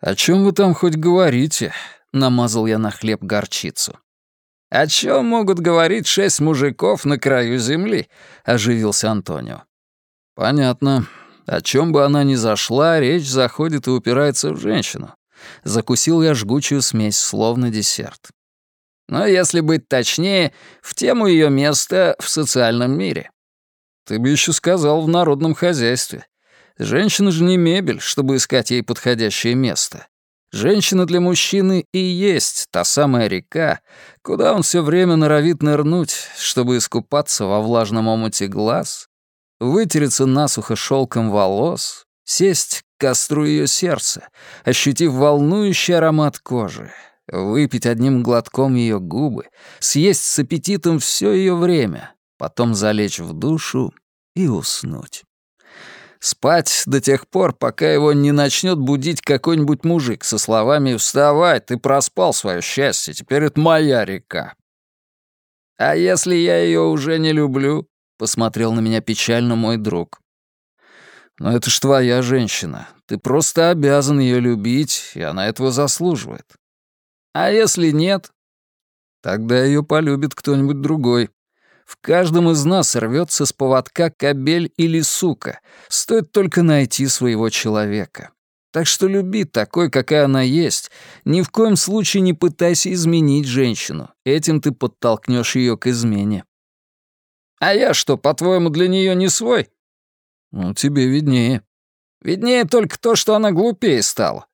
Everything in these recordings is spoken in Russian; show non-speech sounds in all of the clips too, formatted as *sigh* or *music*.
«О чем вы там хоть говорите?» — намазал я на хлеб горчицу. «О чем могут говорить шесть мужиков на краю земли?» — оживился Антонио. «Понятно. О чем бы она ни зашла, речь заходит и упирается в женщину. Закусил я жгучую смесь, словно десерт. Но если быть точнее, в тему ее места в социальном мире. Ты бы еще сказал в народном хозяйстве. Женщина же не мебель, чтобы искать ей подходящее место. Женщина для мужчины и есть та самая река, куда он все время норовит нырнуть, чтобы искупаться во влажном омуте глаз, вытереться насухо шелком волос, сесть к костру ее сердца, ощутив волнующий аромат кожи, выпить одним глотком ее губы, съесть с аппетитом все ее время, потом залечь в душу и уснуть. Спать до тех пор, пока его не начнет будить какой-нибудь мужик со словами «Вставай, ты проспал свое счастье, теперь это моя река». «А если я ее уже не люблю?» — посмотрел на меня печально мой друг. «Но это ж твоя женщина. Ты просто обязан ее любить, и она этого заслуживает». «А если нет?» «Тогда ее полюбит кто-нибудь другой. В каждом из нас рвется с поводка кобель или сука. Стоит только найти своего человека. Так что люби такой, какая она есть. Ни в коем случае не пытайся изменить женщину. Этим ты подтолкнешь ее к измене. А я что, по-твоему, для нее не свой? Ну, тебе виднее. Виднее только то, что она глупее стала.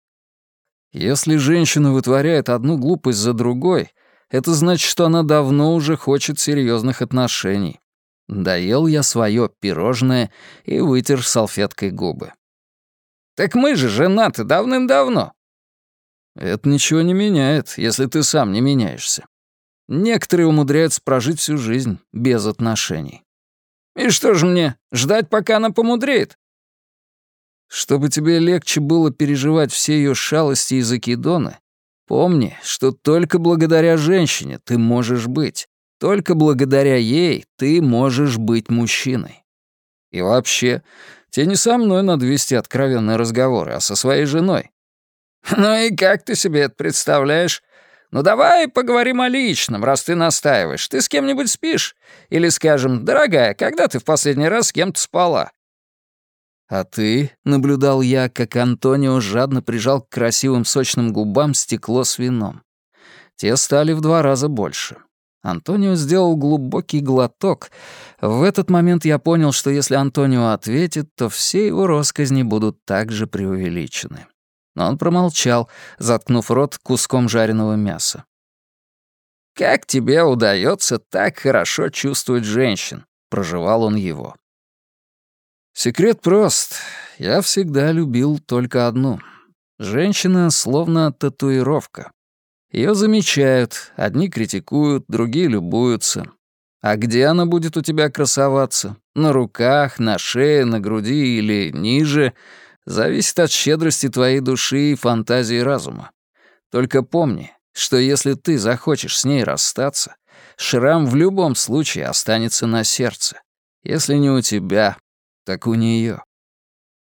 Если женщина вытворяет одну глупость за другой, это значит, что она давно уже хочет серьезных отношений. Доел я свое пирожное и вытер салфеткой губы. «Так мы же женаты давным-давно». «Это ничего не меняет, если ты сам не меняешься. Некоторые умудряются прожить всю жизнь без отношений». «И что же мне, ждать, пока она помудреет?» Чтобы тебе легче было переживать все ее шалости и закидоны, Помни, что только благодаря женщине ты можешь быть. Только благодаря ей ты можешь быть мужчиной. И вообще, тебе не со мной надо вести откровенные разговоры, а со своей женой. *laughs* Ну и как ты себе это представляешь? Ну давай поговорим о личном, раз ты настаиваешь. Ты с кем-нибудь спишь? Или скажем, дорогая, когда ты в последний раз с кем-то спала? А ты, — наблюдал я, как Антонио жадно прижал к красивым сочным губам стекло с вином. Те стали в два раза больше. Антонио сделал глубокий глоток. В этот момент я понял, что если Антонио ответит, то все его росказни будут также преувеличены. Но он промолчал, заткнув рот куском жареного мяса. «Как тебе удается так хорошо чувствовать женщин?» — проживал он его. Секрет прост. Я всегда любил только одну. Женщина словно татуировка. Ее замечают, одни критикуют, другие любуются. А где она будет у тебя красоваться? На руках, на шее, на груди или ниже? Зависит от щедрости твоей души и фантазии разума. Только помни, что если ты захочешь с ней расстаться, шрам в любом случае останется на сердце. Если не у тебя, так у нее.